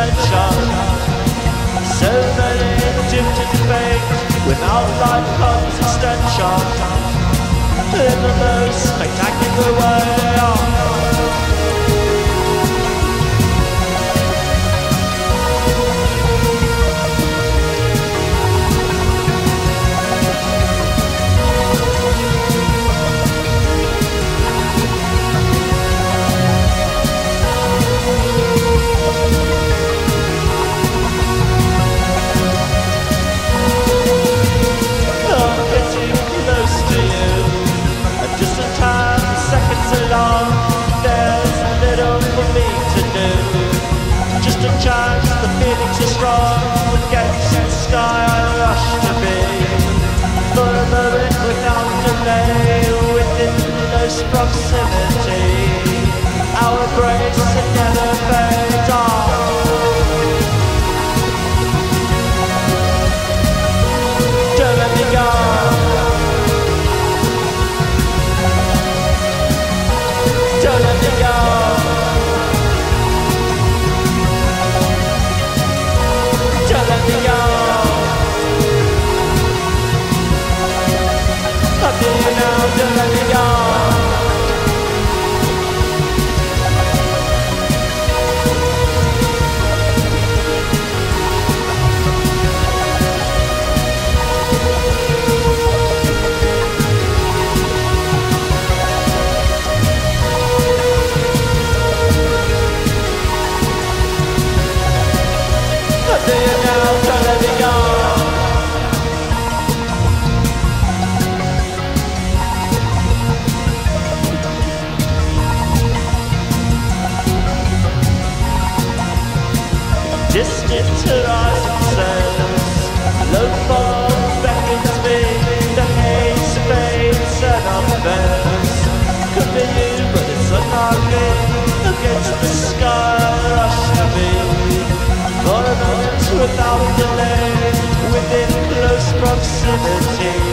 that shot So many it drifted Without life comes extension. In the most spectacular way. lay within close proximity. distant horizons. Low fog beckons me, the haze fades and I'm. Could be you, but it's unlikely. Against the sky, rush to me. Without delay, within close proximity.